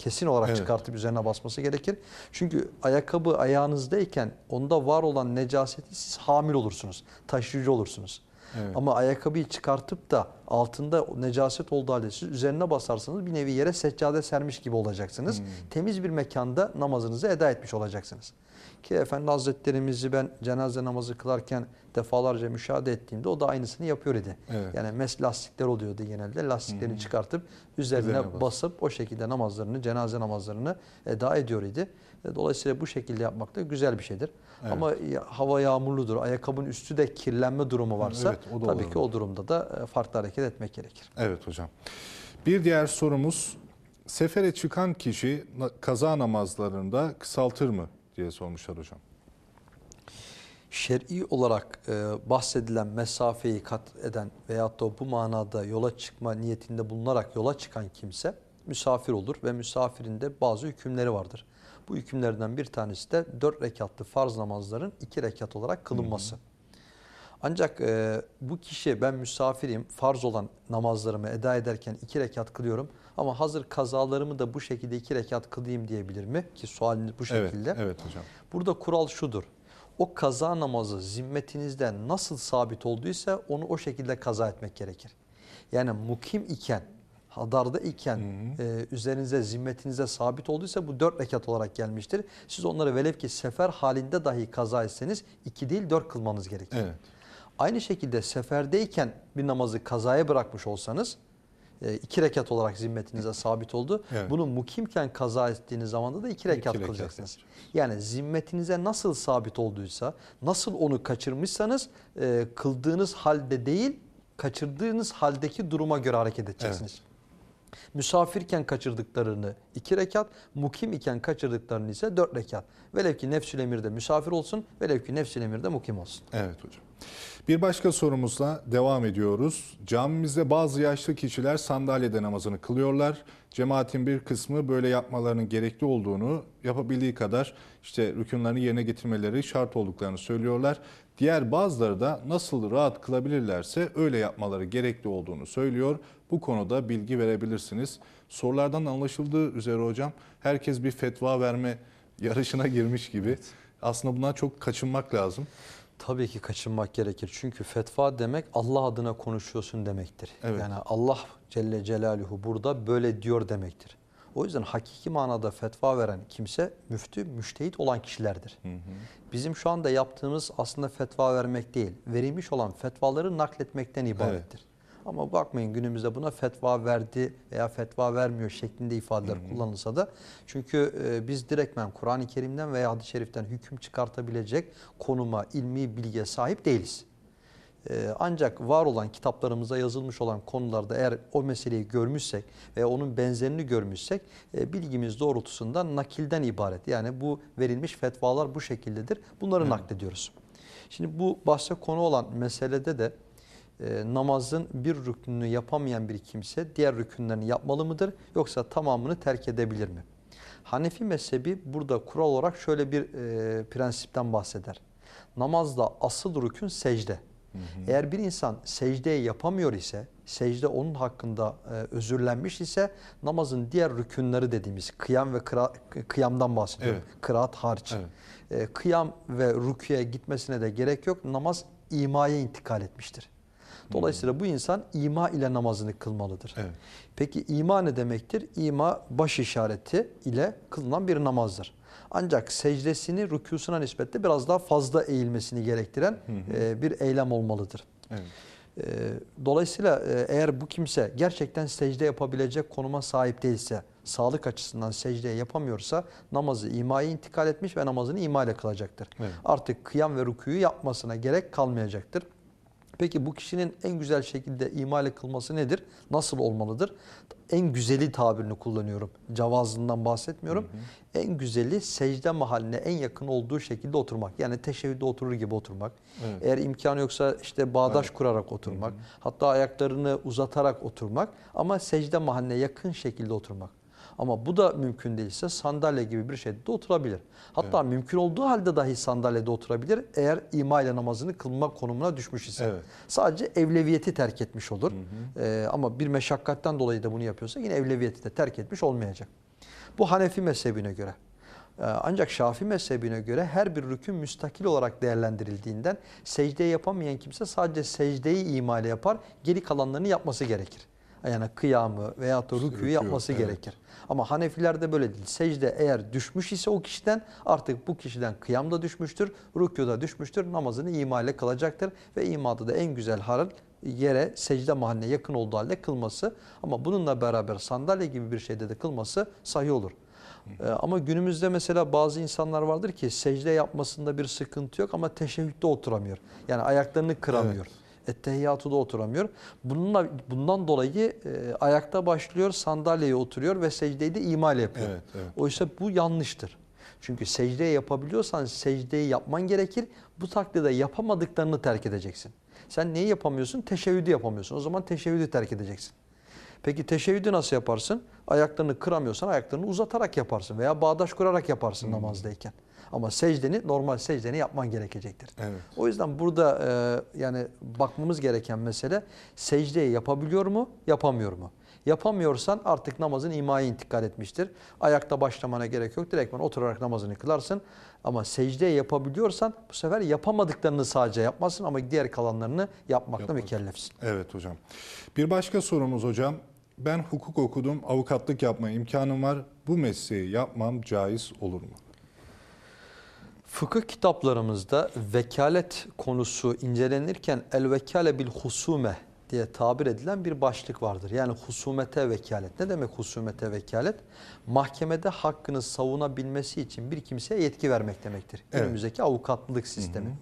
Kesin olarak Evet. çıkartıp üzerine basması gerekir. Çünkü ayakkabı ayağınızdayken onda var olan necaseti siz hamil olursunuz, taşıyıcı olursunuz. Evet. Ama ayakkabıyı çıkartıp da altında necaset olduğu halde siz üzerine basarsanız bir nevi yere seccade sermiş gibi olacaksınız. Hmm. Temiz bir mekanda namazınızı eda etmiş olacaksınız. Ki Efendi Hazretlerimizi ben cenaze namazı kılarken defalarca müşahede ettiğimde o da aynısını yapıyor idi. Evet. Yani mes lastikler oluyordu genelde. Lastiklerini çıkartıp üzerine, Üzerine bas. basıp o şekilde namazlarını, cenaze namazlarını eda ediyor idi. E, Dolayısıyla bu şekilde yapmak da güzel bir şeydir. Evet. Ama hava yağmurludur, ayakkabının üstü de kirlenme durumu varsa Evet, tabii ki o durumda da e, farklı hareket etmek gerekir. Evet hocam. Bir diğer sorumuz sefere çıkan kişi kaza namazlarında kısaltır mı diye sormuşlar hocam. Şer'i olarak e, bahsedilen mesafeyi kat eden veyahut da bu manada yola çıkma niyetinde bulunarak yola çıkan kimse misafir olur ve misafirin de bazı hükümleri vardır. Bu hükümlerden bir tanesi de dört rekatlı farz namazların iki rekat olarak kılınması. Ancak e, bu kişi ben misafirim farz olan namazlarımı eda ederken iki rekat kılıyorum ama hazır kazalarımı da bu şekilde iki rekat kılayım diyebilir mi? Ki sualiniz bu Evet, şekilde. evet hocam. Burada kural şudur. O kaza namazı zimmetinizde nasıl sabit olduysa onu o şekilde kaza etmek gerekir. Yani mukim iken, hadarda iken e, üzerinize zimmetinize sabit olduysa bu dört rekat olarak gelmiştir. Siz onları velev ki sefer halinde dahi kaza etseniz iki değil dört kılmanız gerekir. Evet. Aynı şekilde seferdeyken bir namazı kazaya bırakmış olsanız e, iki rekat olarak zimmetinize sabit oldu. Evet. Bunu mukimken kaza ettiğiniz zamanda da iki rekat rekat kılacaksınız. yapacağız. Yani zimmetinize nasıl sabit olduysa, nasıl onu kaçırmışsanız e, kıldığınız halde değil, kaçırdığınız haldeki duruma göre hareket edeceksiniz. Misafirken kaçırdıklarını iki rekat, mukim iken kaçırdıklarını ise dört rekat. Velev ki nefsül emirde misafir olsun, velev ki nefsül emirde mukim olsun. Evet hocam. Bir başka sorumuzla devam ediyoruz. Camimizde bazı yaşlı kişiler sandalyede namazını kılıyorlar. Cemaatin bir kısmı böyle yapmalarının gerekli olduğunu, yapabildiği kadar işte rükünlerini yerine getirmeleri şart olduklarını söylüyorlar. Diğer bazıları da nasıl rahat kılabilirlerse öyle yapmaları gerekli olduğunu söylüyor. Bu konuda bilgi verebilirsiniz. Sorulardan anlaşıldığı üzere hocam herkes bir fetva verme (laughs) yarışına girmiş gibi. Aslında bundan çok kaçınmak lazım. Tabii ki kaçınmak gerekir. Çünkü fetva demek Allah adına konuşuyorsun demektir. Evet. Yani Allah Celle Celaluhu burada böyle diyor demektir. O yüzden hakiki manada fetva veren kimse müftü, müştehit olan kişilerdir. Bizim şu anda yaptığımız aslında fetva vermek değil, verilmiş olan fetvaları nakletmekten ibarettir. Ama bakmayın günümüzde buna fetva verdi veya fetva vermiyor şeklinde ifadeler kullanılsa da çünkü e, biz direktmen Kur'an-ı Kerim'den veya hadis-i şeriften hüküm çıkartabilecek konuma, ilmi bilgiye sahip değiliz. Ee, Ancak var olan kitaplarımızda yazılmış olan konularda eğer o meseleyi görmüşsek veya onun benzerini görmüşsek e, bilgimiz doğrultusunda nakilden ibaret. Yani bu verilmiş fetvalar bu şekildedir. Bunları naklediyoruz. Şimdi bu bahse konu olan meselede de e, namazın bir rüknünü yapamayan bir kimse diğer rükünlerini yapmalı mıdır yoksa tamamını terk edebilir mi? Hanefi mezhebi burada kural olarak şöyle bir e, prensipten bahseder. Namazda asıl rükün secde. Eğer bir insan secdeyi yapamıyor ise, secde onun hakkında e, özürlenmiş ise namazın diğer rükünleri dediğimiz kıyam ve kıra, kıyamdan bahsediyorum. Kıraat hariç. Evet. E, kıyam ve rüküye gitmesine de gerek yok. Namaz imaya intikal etmiştir. Dolayısıyla bu insan ima ile namazını kılmalıdır. Evet. Peki ima ne demektir? İma baş işareti ile kılınan bir namazdır. Ancak secdesini rükûsuna nispetle biraz daha fazla eğilmesini gerektiren e, bir eylem olmalıdır. Evet. E, Dolayısıyla e, eğer bu kimse gerçekten secde yapabilecek konuma sahip değilse, sağlık açısından secde yapamıyorsa namazı imaya intikal etmiş ve namazını ima ile kılacaktır. Evet. Artık kıyam ve rükûyu yapmasına gerek kalmayacaktır. Peki bu kişinin en güzel şekilde imale kılması nedir? Nasıl olmalıdır? En güzeli tabirini kullanıyorum. Cavazından bahsetmiyorum. En güzeli secde mahalline en yakın olduğu şekilde oturmak. Yani teşehhüde oturur gibi oturmak. Evet. Eğer imkanı yoksa işte bağdaş kurarak oturmak. Hatta ayaklarını uzatarak oturmak. Ama secde mahalline yakın şekilde oturmak. Ama bu da mümkün değilse sandalye gibi bir şeyde de oturabilir. Hatta mümkün olduğu halde dahi sandalyede oturabilir eğer ima ile namazını kılma konumuna düşmüş ise. Evet. Sadece evleviyeti terk etmiş olur. Ee, ama bir meşakkatten dolayı da bunu yapıyorsa yine evleviyeti de terk etmiş olmayacak. Bu Hanefi mezhebine göre. Ee, Ancak Şafii mezhebine göre her bir rükün müstakil olarak değerlendirildiğinden secdeyi yapamayan kimse sadece secdeyi imale yapar, geri kalanlarını yapması gerekir. Yani kıyamı veyahut da rüküyü yapması evet. gerekir. Ama Hanefilerde böyle değil. Secde eğer düşmüş ise o kişiden artık bu kişiden kıyam da düşmüştür, rükû da düşmüştür, namazını imale kılacaktır ve imada da en güzel hal yere secde mahalline yakın olduğu halde kılması ama bununla beraber sandalye gibi bir şeyde de kılması sahih olur. Ee, ama günümüzde mesela bazı insanlar vardır ki secde yapmasında bir sıkıntı yok ama teşehhütte oturamıyor. Yani ayaklarını kıramıyor. Ettehiyyatı da oturamıyor. Bununla, bundan dolayı e, ayakta başlıyor, sandalyeye oturuyor ve secdeyi de imal yapıyor. Evet, evet. Oysa bu yanlıştır. Çünkü secdeyi yapabiliyorsan secdeyi yapman gerekir. Bu takdirde yapamadıklarını terk edeceksin. Sen neyi yapamıyorsun? Teşehhüdü yapamıyorsun. O zaman teşehhüdü terk edeceksin. Peki teşehhüdü nasıl yaparsın? Ayaklarını kıramıyorsan ayaklarını uzatarak yaparsın veya bağdaş kurarak yaparsın namazdayken. Ama secdeni normal secdeni yapman gerekecektir. Evet. O yüzden burada e, yani bakmamız gereken mesele secdeyi yapabiliyor mu, yapamıyor mu? Yapamıyorsan artık namazın imaya intikal etmiştir. Ayakta başlamana gerek yok. Direktmen oturarak namazını kılarsın. Ama secdeyi yapabiliyorsan bu sefer yapamadıklarını sadece yapmasın ama diğer kalanlarını yapmakla Yapmak. mükellefsin. Evet hocam. Bir başka sorumuz hocam. Ben hukuk okudum, avukatlık yapma imkanım var. Bu mesleği yapmam caiz olur mu? Fıkıh kitaplarımızda vekalet konusu incelenirken el vekale bil husume diye tabir edilen bir başlık vardır. Yani husumete vekalet. Ne demek husumete vekalet? Mahkemede hakkını savunabilmesi için bir kimseye yetki vermek demektir. Evet. Günümüzdeki avukatlılık sistemi.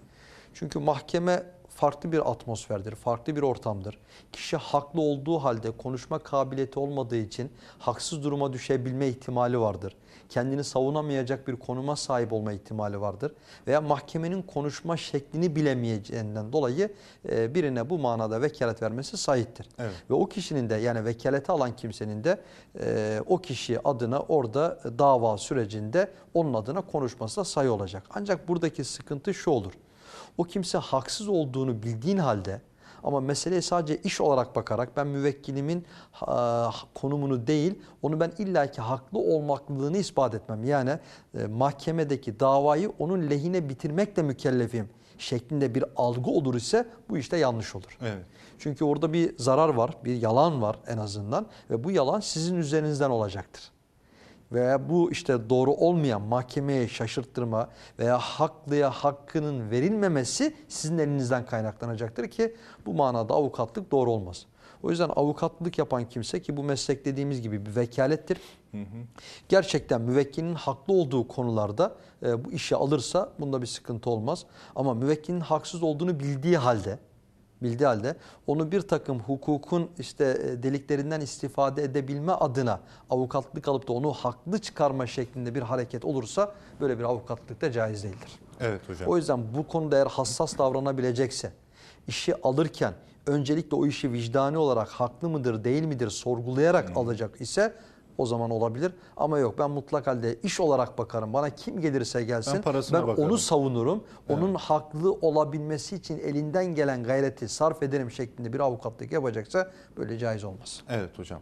Çünkü mahkeme farklı bir atmosferdir, farklı bir ortamdır. Kişi haklı olduğu halde konuşma kabiliyeti olmadığı için haksız duruma düşebilme ihtimali vardır. Kendini savunamayacak bir konuma sahip olma ihtimali vardır. Veya mahkemenin konuşma şeklini bilemeyeceğinden dolayı e, birine bu manada vekalet vermesi sahiptir. Evet. Ve o kişinin de yani vekaleti alan kimsenin de e, o kişi adına orada dava sürecinde onun adına konuşması da sayı olacak. Ancak buradaki sıkıntı şu olur. O kimse haksız olduğunu bildiğin halde Ama meseleye sadece iş olarak bakarak ben müvekkilimin konumunu değil, onu ben illaki haklı olmaklılığını ispat etmem. Yani e, mahkemedeki davayı onun lehine bitirmekle mükellefim şeklinde bir algı olur ise bu işte yanlış olur. Evet. Çünkü orada bir zarar var, bir yalan var en azından ve bu yalan sizin üzerinizden olacaktır. Veya bu işte doğru olmayan mahkemeye şaşırttırma veya haklıya hakkının verilmemesi sizin elinizden kaynaklanacaktır ki bu manada avukatlık doğru olmaz. O yüzden avukatlık yapan kimse ki bu meslek dediğimiz gibi bir vekalettir. Gerçekten müvekkilin haklı olduğu konularda e, bu işi alırsa bunda bir sıkıntı olmaz. Ama müvekkilin haksız olduğunu bildiği halde bildiği halde onu bir takım hukukun işte e, deliklerinden istifade edebilme adına avukatlık alıp da onu haklı çıkarma şeklinde bir hareket olursa böyle bir avukatlık da caiz değildir. Evet hocam. O yüzden bu konuda eğer hassas davranabilecekse, işi alırken öncelikle o işi vicdani olarak haklı mıdır değil midir sorgulayarak alacak ise o zaman olabilir. Ama yok ben mutlak halde iş olarak bakarım. Bana kim gelirse gelsin Ben parasına ben bakarım. onu savunurum. Onun haklı olabilmesi için elinden gelen gayreti sarf ederim şeklinde bir avukatlık yapacaksa böyle caiz olmaz. Evet hocam.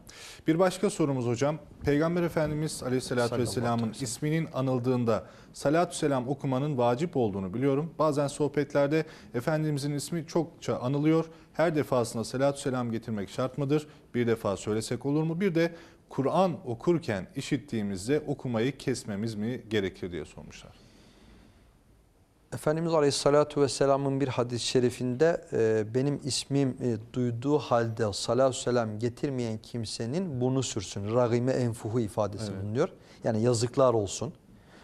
Bir başka sorumuz hocam. Peygamber Efendimiz Aleyhisselatü Vesselam'ın isminin anıldığında salatü selam okumanın vacip olduğunu biliyorum. Bazen sohbetlerde Efendimizin ismi çokça anılıyor. Her defasında salatü selam getirmek şart mıdır? Bir defa söylesek olur mu? Bir de Kur'an okurken işittiğimizde okumayı kesmemiz mi gerekir diye sormuşlar. Efendimiz Aleyhisselatü Vesselam'ın bir hadis-i şerifinde e, benim ismim e, duyduğu halde salatü selam getirmeyen kimsenin bunu sürsün. Ragime enfuhu ifadesi Evet. bulunuyor. Yani yazıklar olsun.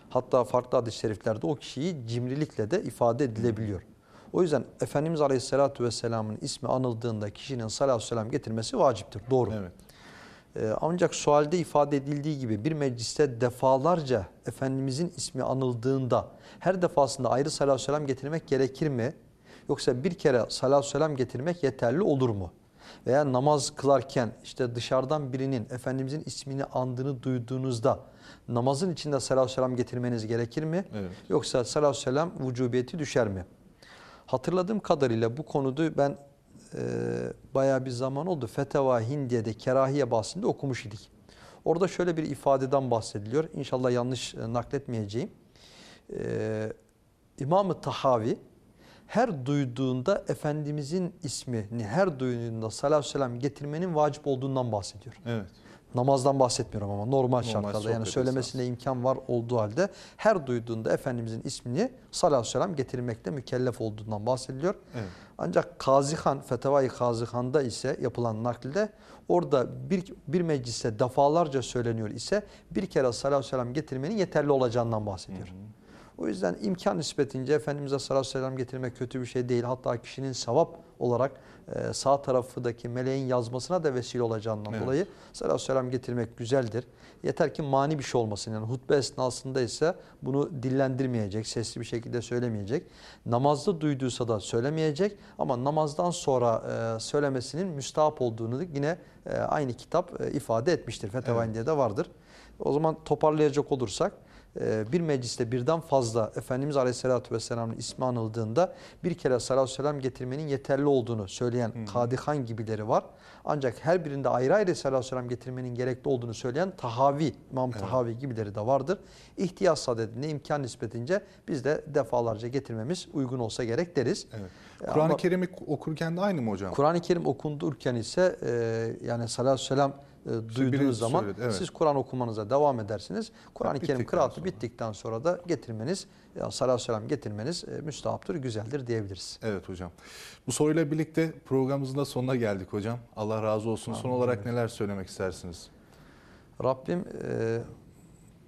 Hatta farklı hadis-i şeriflerde o kişiyi cimrilikle de ifade edilebiliyor. O yüzden Efendimiz Aleyhisselatü Vesselam'ın ismi anıldığında kişinin salatü selam getirmesi vaciptir. Doğru. Evet. Ee, ancak sualde ifade edildiği gibi bir mecliste defalarca Efendimizin ismi anıldığında her defasında ayrı salatü selam getirmek gerekir mi? Yoksa bir kere salatü selam getirmek yeterli olur mu? Veya namaz kılarken işte dışarıdan birinin Efendimizin ismini andığını duyduğunuzda namazın içinde salatü selam getirmeniz gerekir mi? Evet. Yoksa salatü selam vücubiyeti düşer mi? Hatırladığım kadarıyla bu konuda ben e, bayağı bir zaman oldu. Feteva Hindiye'de kerahiye bahsinde okumuş idik. Orada şöyle bir ifadeden bahsediliyor. İnşallah yanlış e, nakletmeyeceğim. E, İmam-ı Tahavi her duyduğunda Efendimizin ismini her duyduğunda salatü selam getirmenin vacip olduğundan bahsediyor. Evet. Namazdan bahsetmiyorum ama normal, şartlarda yani söylemesine imkan var olduğu halde her duyduğunda Efendimizin ismini salatü selam getirmekle mükellef olduğundan bahsediliyor. Evet. Ancak Kazihan, Fetevai Kazihan'da ise yapılan naklde orada bir, bir mecliste defalarca söyleniyor ise bir kere salatü selam getirmenin yeterli olacağından bahsediyor. O yüzden imkan nispetince Efendimiz'e salatü selam getirmek kötü bir şey değil. Hatta kişinin sevap olarak e, sağ tarafındaki meleğin yazmasına da vesile olacağından Evet. dolayı salatü selam getirmek güzeldir. Yeter ki mani bir şey olmasın. Yani hutbe esnasında ise bunu dillendirmeyecek, sesli bir şekilde söylemeyecek. Namazda duyduysa da söylemeyecek ama namazdan sonra e, söylemesinin müstahap olduğunu yine e, aynı kitap e, ifade etmiştir. Feteva Evet. de vardır. O zaman toparlayacak olursak e, bir mecliste birden fazla Efendimiz Aleyhisselatü Vesselam'ın ismi anıldığında bir kere salatü selam getirmenin yeterli olduğunu söyleyen Kadihan gibileri var. Ancak her birinde ayrı ayrı salatü selam getirmenin gerekli olduğunu söyleyen Tahavi, İmam Tahavi gibileri de vardır. İhtiyaç sadedinde imkan nispetince biz de defalarca getirmemiz uygun olsa gerek deriz. Evet. E, Kur'an-ı Kerim'i okurken de aynı mı hocam? Kur'an-ı Kerim okundurken ise e, yani salatü selam e, duyduğunuz birinci zaman söyledi, evet. siz Kur'an okumanıza devam edersiniz. Kur'an-ı Kerim kıraatı sonra. bittikten sonra da getirmeniz, ya salatü selam getirmeniz e, müstahaptır, güzeldir diyebiliriz. Evet hocam. Bu soruyla birlikte programımızın da sonuna geldik hocam. Allah razı olsun. Son olarak neler söylemek istersiniz? Rabbim e,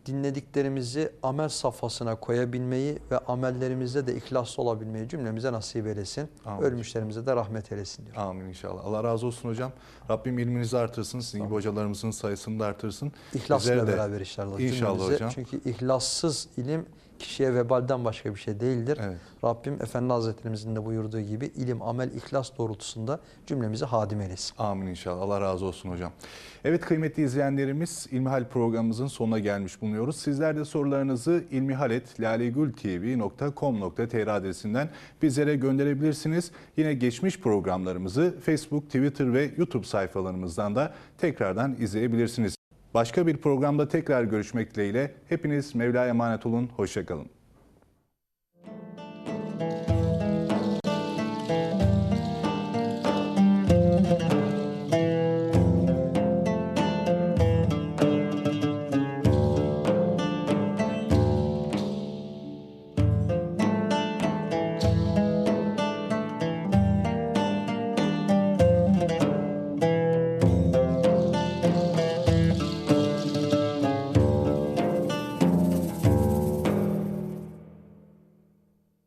dinlediklerimizi amel safhasına koyabilmeyi ve amellerimizde de ihlaslı olabilmeyi cümlemize nasip eylesin. Amin. Ölmüşlerimize de rahmet eylesin diyor. Amin inşallah. Allah razı olsun hocam. Rabbim ilminizi artırsın. Sizin gibi hocalarımızın sayısını da artırsın. İhlasla Bizleri de- beraber inşallah. İnşallah cümlemize. hocam. Çünkü ihlassız ilim kişiye vebalden başka bir şey değildir. Evet. Rabbim Efendi Hazretlerimizin de buyurduğu gibi ilim, amel, ihlas doğrultusunda cümlemizi hadim eylesin. Amin inşallah. Allah razı olsun hocam. Evet kıymetli izleyenlerimiz İlmihal programımızın sonuna gelmiş bulunuyoruz. Sizler de sorularınızı ilmihaletlalegultv.com.tr adresinden bizlere gönderebilirsiniz. Yine geçmiş programlarımızı Facebook, Twitter ve YouTube sayfalarımızdan da tekrardan izleyebilirsiniz. Başka bir programda tekrar görüşmek dileğiyle hepiniz Mevla'ya emanet olun. Hoşçakalın.